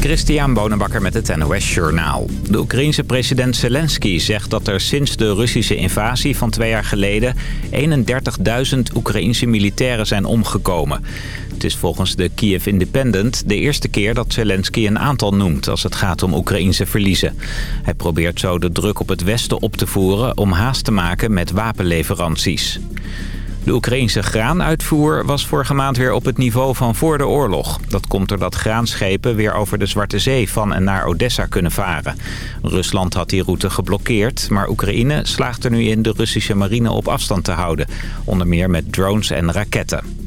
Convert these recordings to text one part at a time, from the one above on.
Christian Bonenbakker met het NOS Journaal. De Oekraïense president Zelensky zegt dat er sinds de Russische invasie van twee jaar geleden... 31.000 Oekraïense militairen zijn omgekomen. Het is volgens de Kiev Independent de eerste keer dat Zelensky een aantal noemt... als het gaat om Oekraïense verliezen. Hij probeert zo de druk op het Westen op te voeren om haast te maken met wapenleveranties. De Oekraïnse graanuitvoer was vorige maand weer op het niveau van voor de oorlog. Dat komt doordat graanschepen weer over de Zwarte Zee van en naar Odessa kunnen varen. Rusland had die route geblokkeerd, maar Oekraïne slaagt er nu in de Russische marine op afstand te houden. Onder meer met drones en raketten.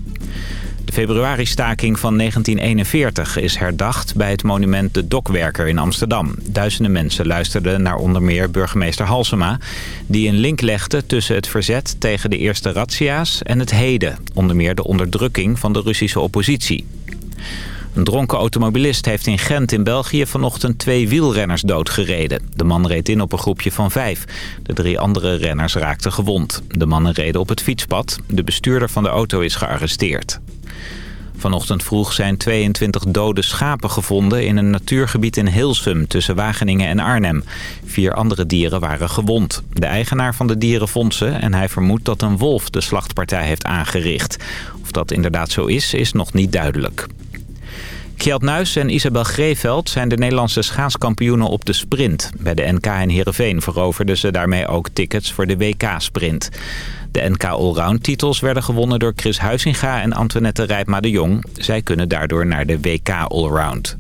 Februari-staking van 1941 is herdacht bij het monument De Dokwerker in Amsterdam. Duizenden mensen luisterden naar onder meer burgemeester Halsema... die een link legde tussen het verzet tegen de eerste razzia's en het heden. Onder meer de onderdrukking van de Russische oppositie. Een dronken automobilist heeft in Gent in België vanochtend twee wielrenners doodgereden. De man reed in op een groepje van vijf. De drie andere renners raakten gewond. De mannen reden op het fietspad. De bestuurder van de auto is gearresteerd. Vanochtend vroeg zijn 22 dode schapen gevonden in een natuurgebied in Hilsum tussen Wageningen en Arnhem. Vier andere dieren waren gewond. De eigenaar van de dieren vond ze en hij vermoedt dat een wolf de slachtpartij heeft aangericht. Of dat inderdaad zo is, is nog niet duidelijk. Kjeld Nuis en Isabel Greeveld zijn de Nederlandse schaatskampioenen op de sprint. Bij de NK in Heerenveen veroverden ze daarmee ook tickets voor de WK-sprint. De NK Allround titels werden gewonnen door Chris Huizinga en Antoinette Rijpma de Jong. Zij kunnen daardoor naar de WK Allround.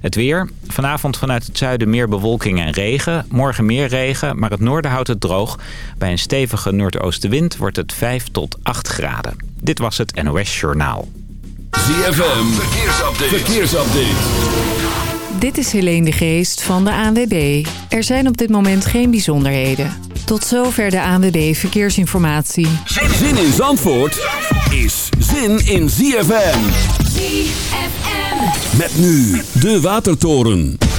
Het weer. Vanavond vanuit het zuiden meer bewolking en regen. Morgen meer regen, maar het noorden houdt het droog. Bij een stevige noordoostenwind wordt het 5 tot 8 graden. Dit was het NOS Journaal. ZFM. Verkeersupdate. Verkeersupdate. Dit is Helene de Geest van de ANWB. Er zijn op dit moment geen bijzonderheden. Tot zover de ANWB Verkeersinformatie. Zin in Zandvoort is zin in ZFM. ZFM. Met nu de Watertoren.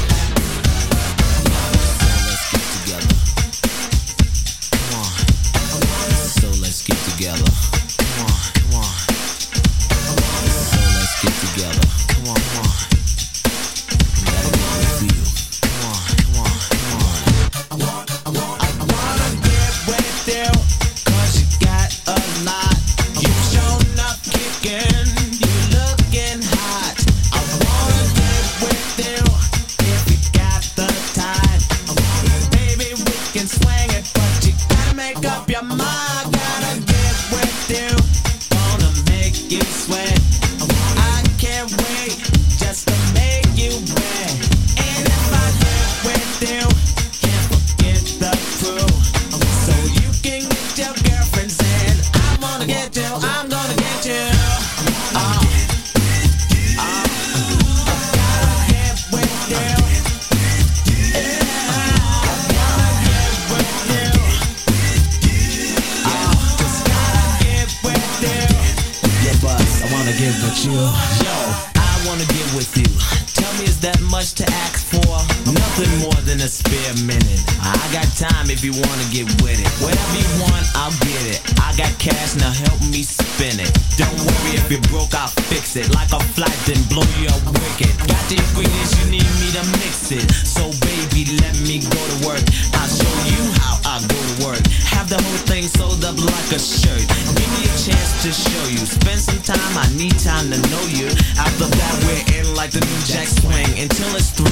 A shirt. Give me a chance to show you. Spend some time, I need time to know you. After that, we're in like the new Jack Swing. Until it's through,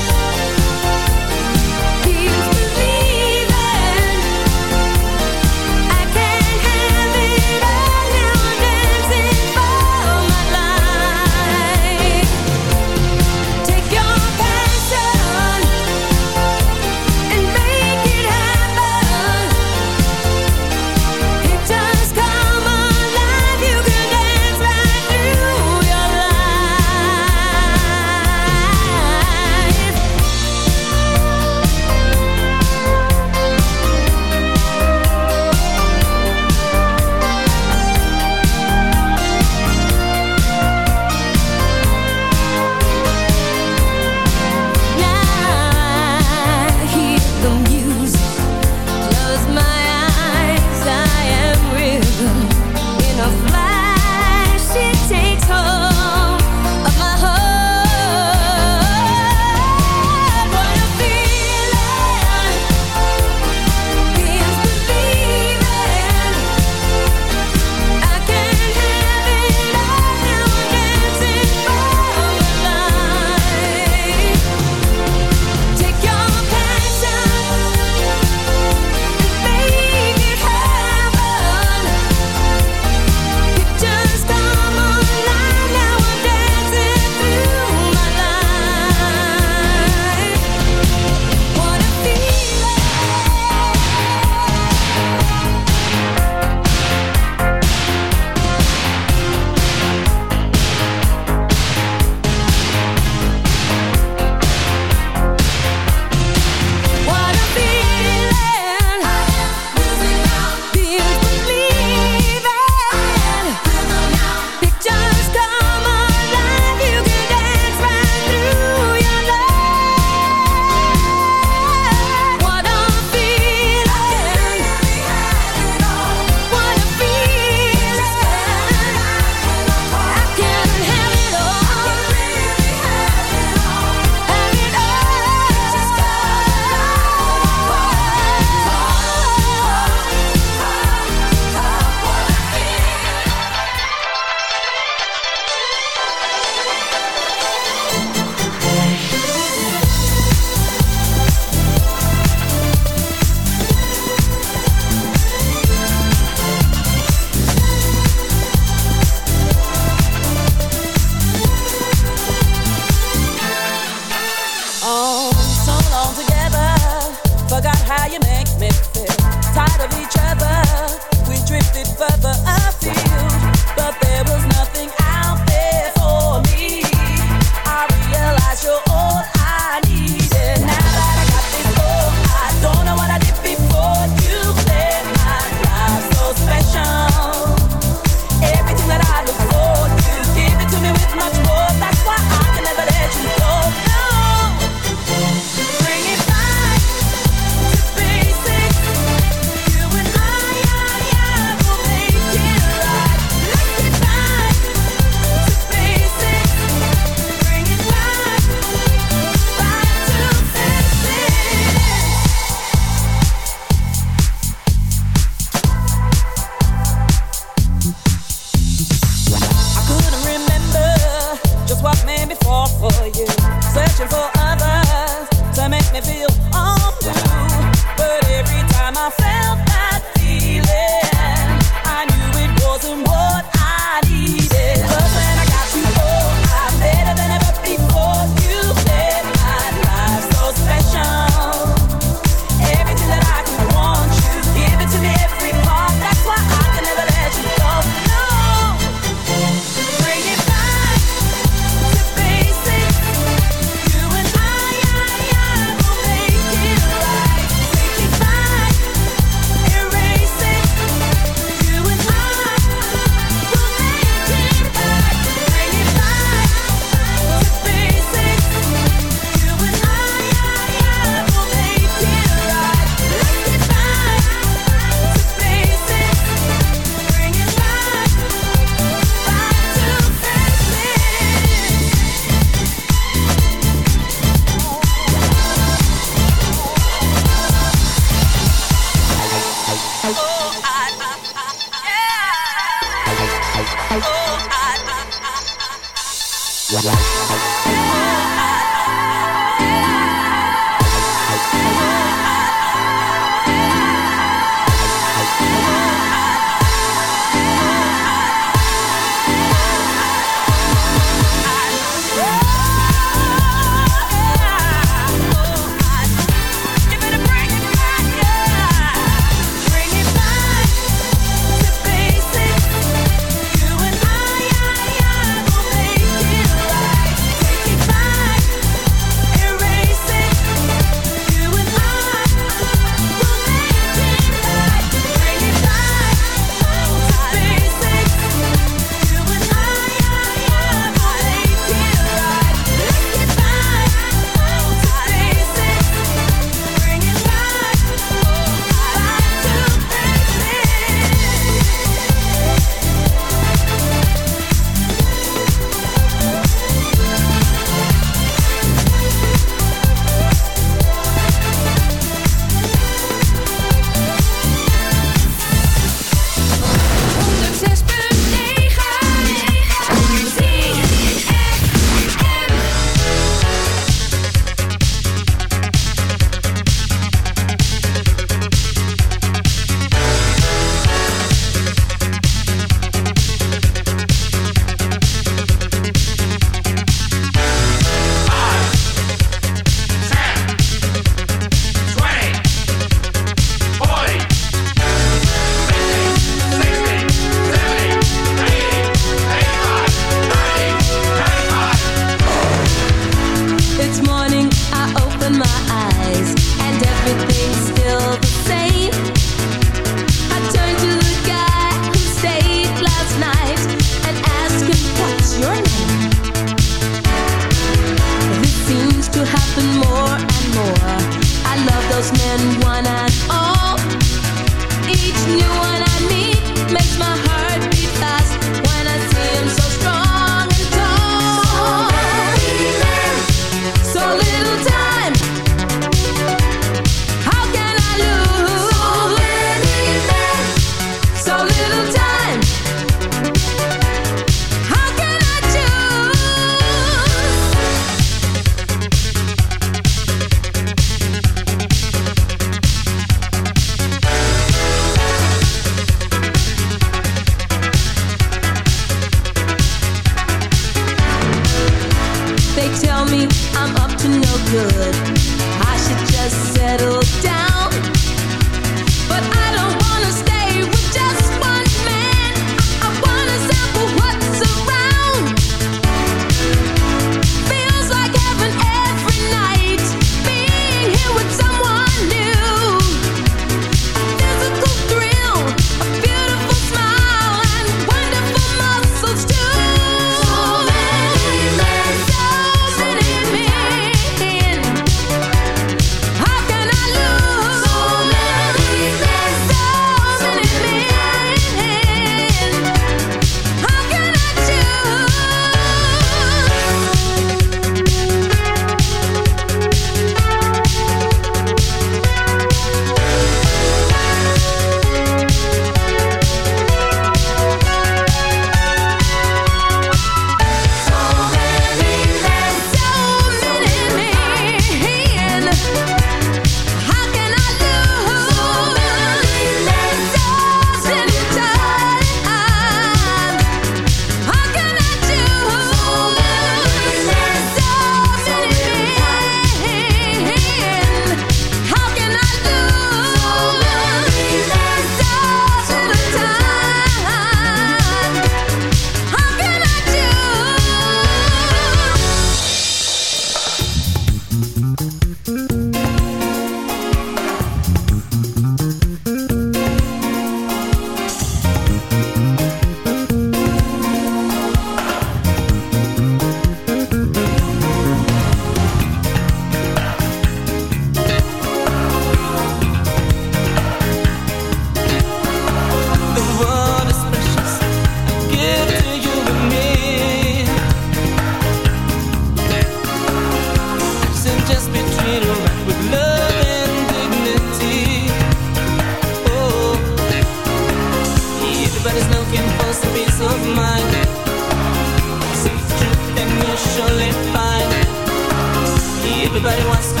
Everybody wants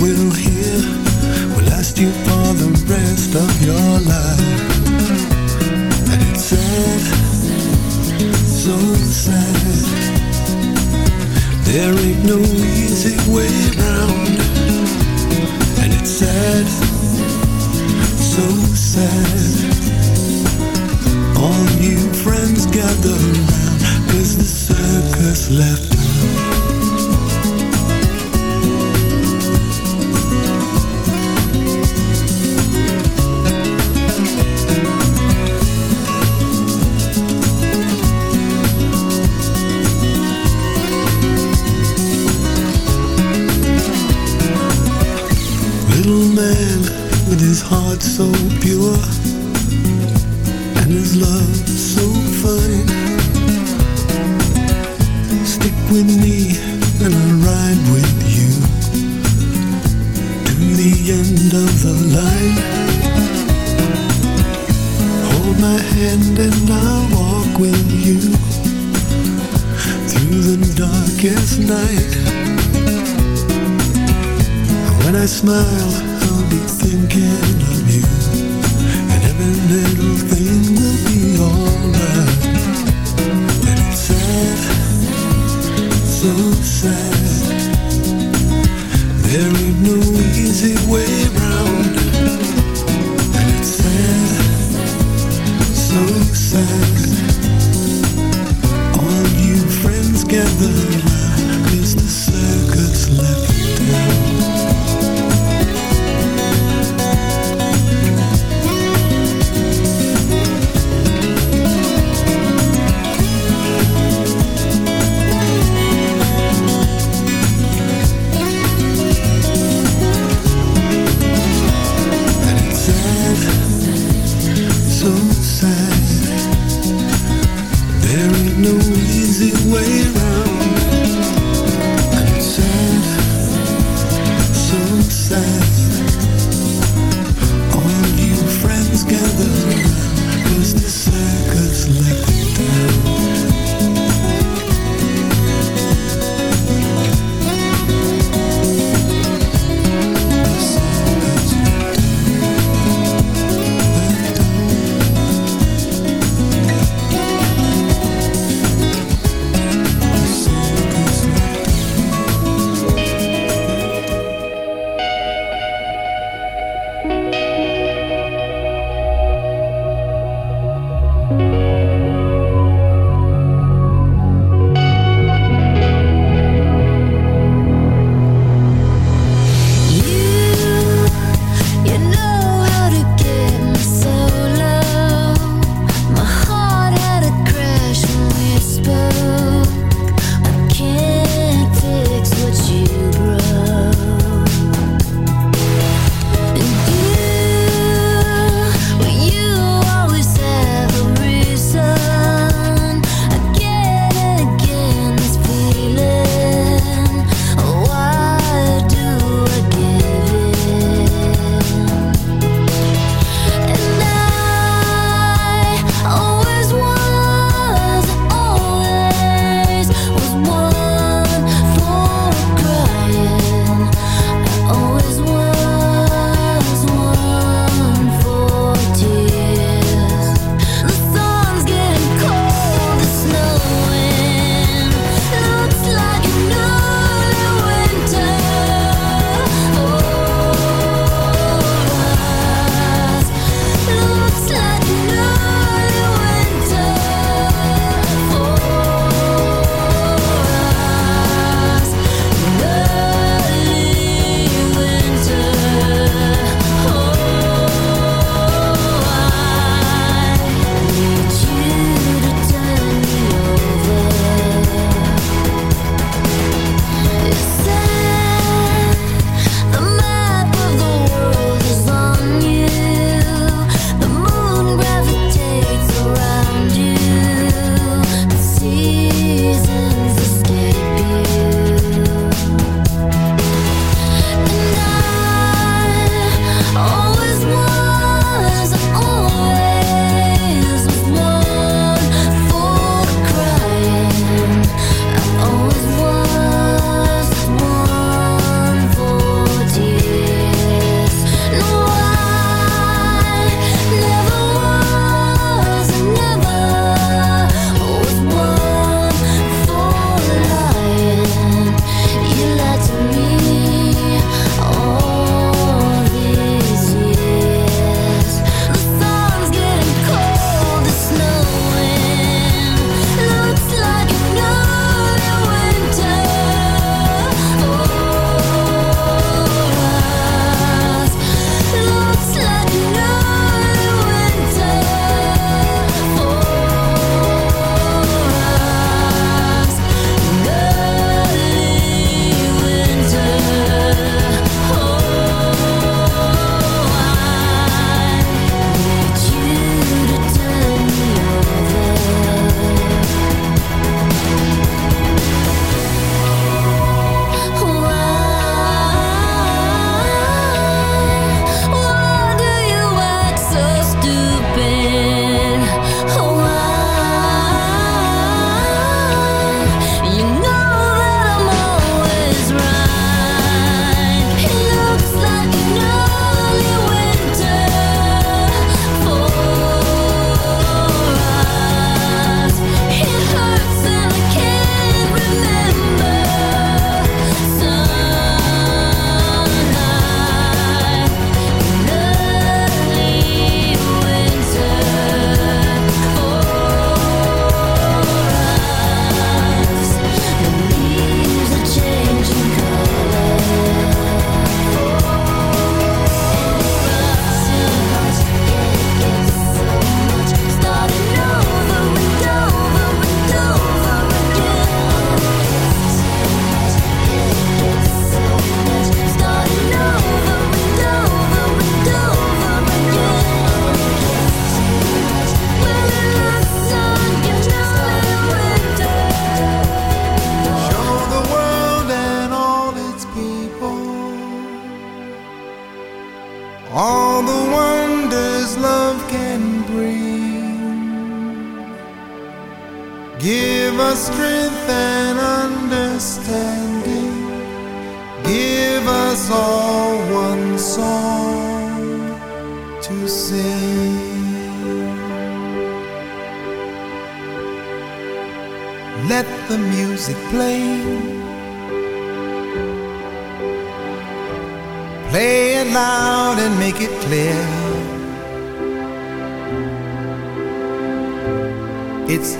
will hear will last you for the rest of your life. And it's sad, so sad. There ain't no easy way round. And it's sad, so sad. All you friends gather around, cause the circus left There ain't no easy way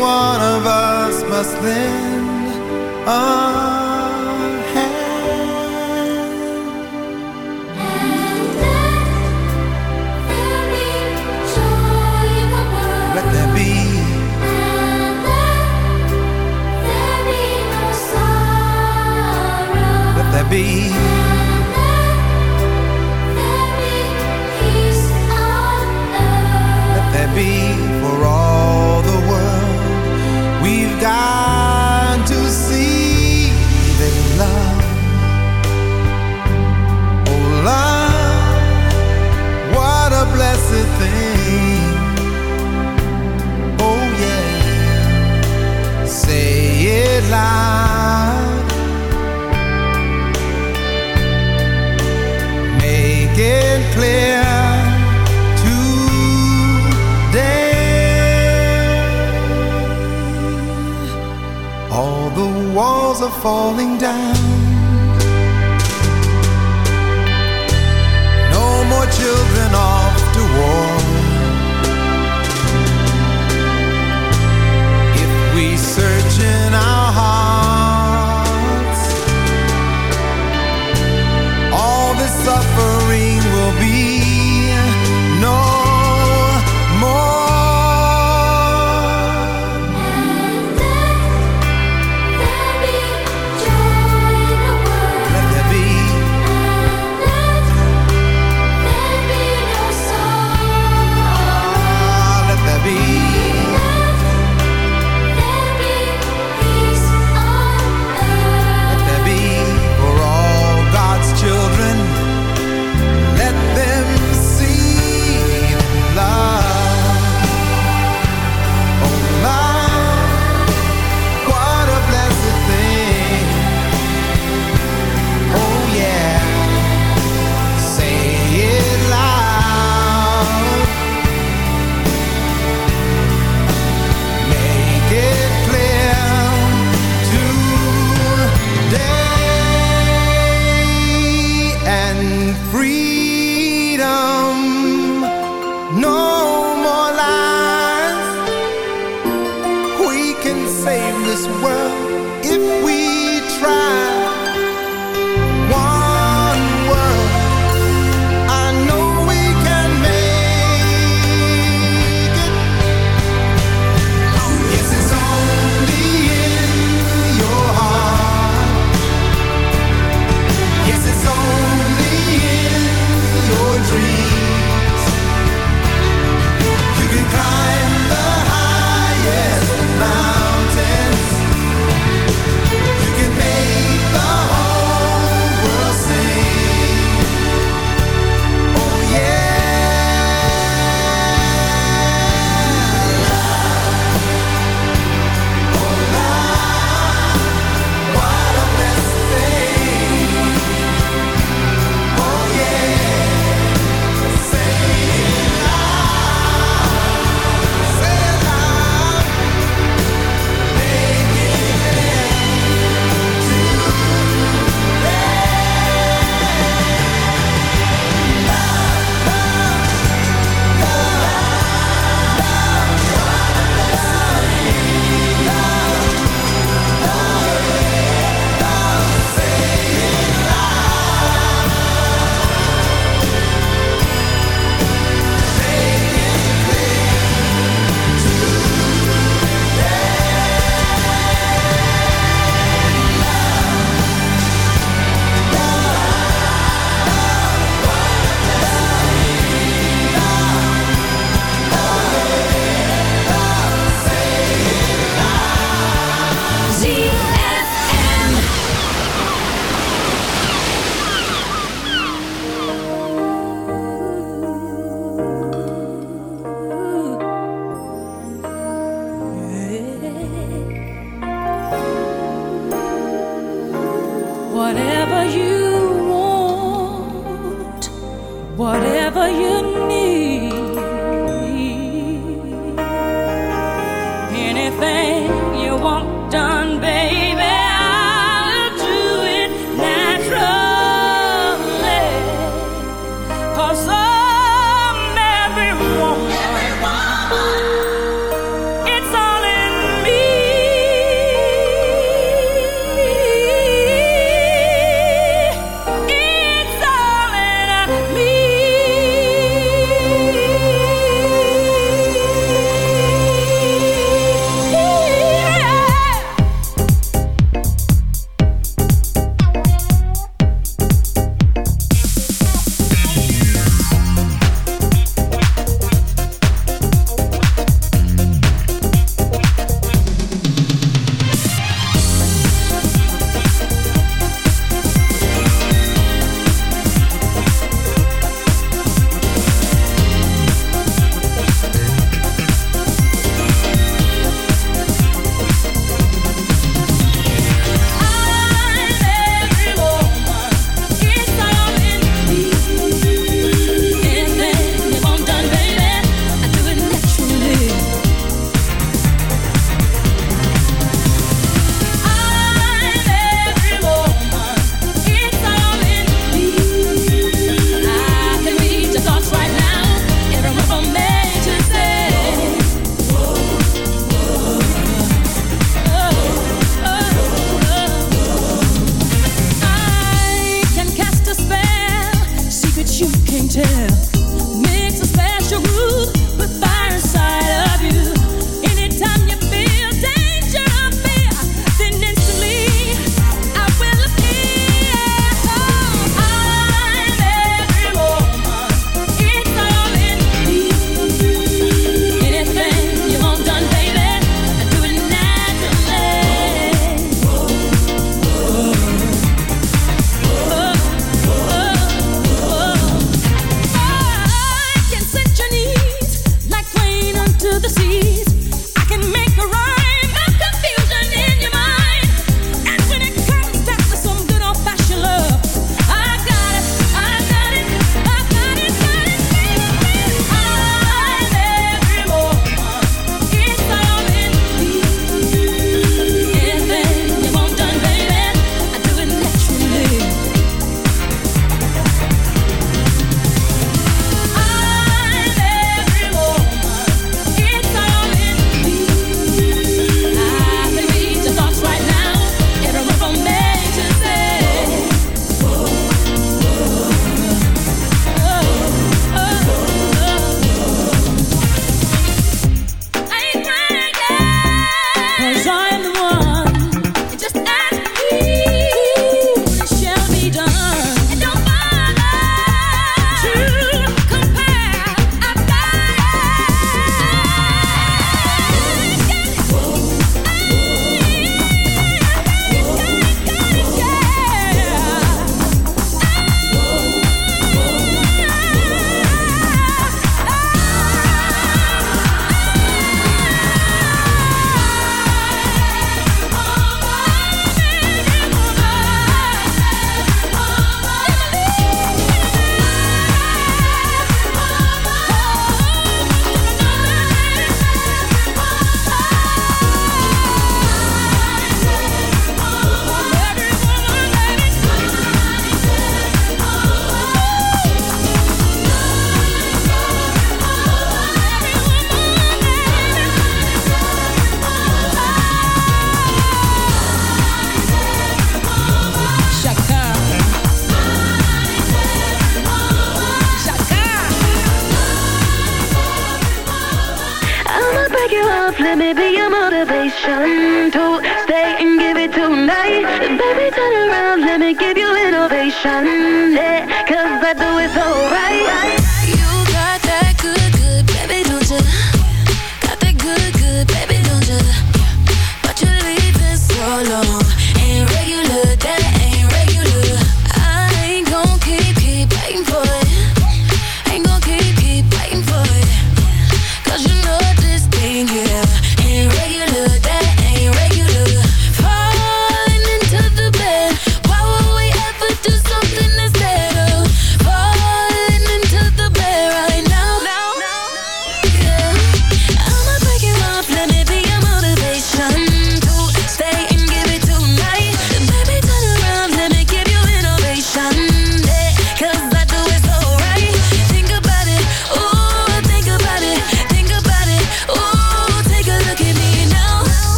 one of us must lend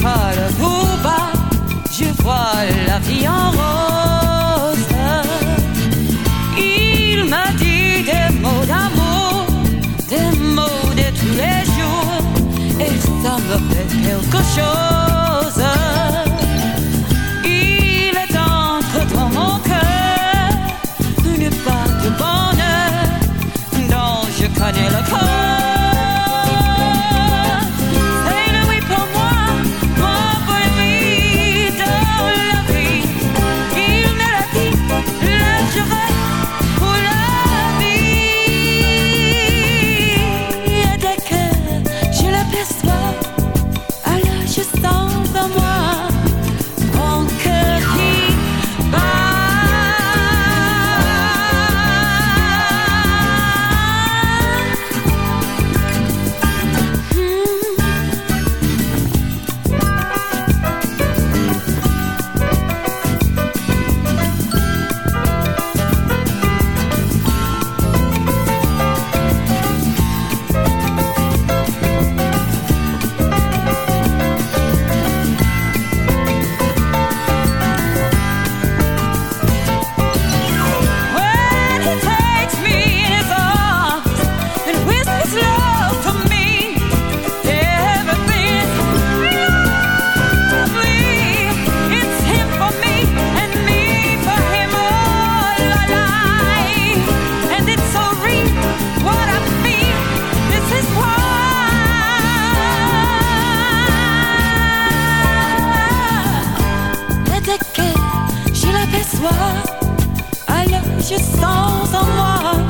colle bas, je vois la vie en rose. Il m'a dit des mots d'amour, des mots de tous les jours, et ça me fait quelque chose. toi. I love you sans.